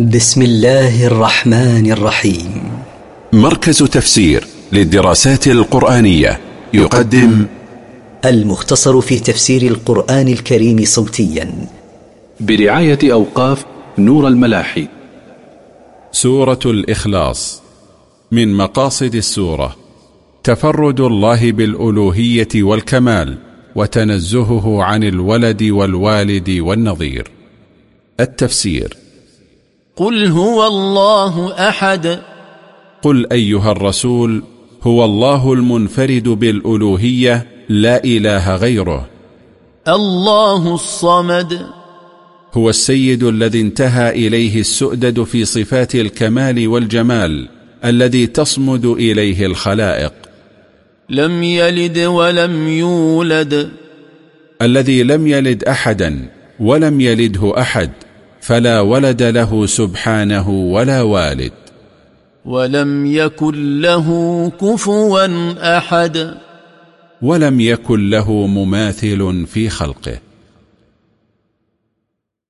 بسم الله الرحمن الرحيم. مركز تفسير للدراسات القرآنية يقدم المختصر في تفسير القرآن الكريم صوتيا. برعاية أوقاف نور الملاحي. سورة الإخلاص. من مقاصد السورة تفرد الله بالألوهية والكمال وتنزهه عن الولد والوالد والنظير. التفسير قل هو الله أحد. قل أيها الرسول هو الله المنفرد بالألوهية لا إله غيره. الله الصمد. هو السيد الذي انتهى إليه السؤدد في صفات الكمال والجمال الذي تصمد إليه الخلائق. لم يلد ولم يولد. الذي لم يلد أحدا ولم يلده أحد. فلا ولد له سبحانه ولا والد. ولم يكن له كفوا أحد. ولم يكن له مماثل في خلقه.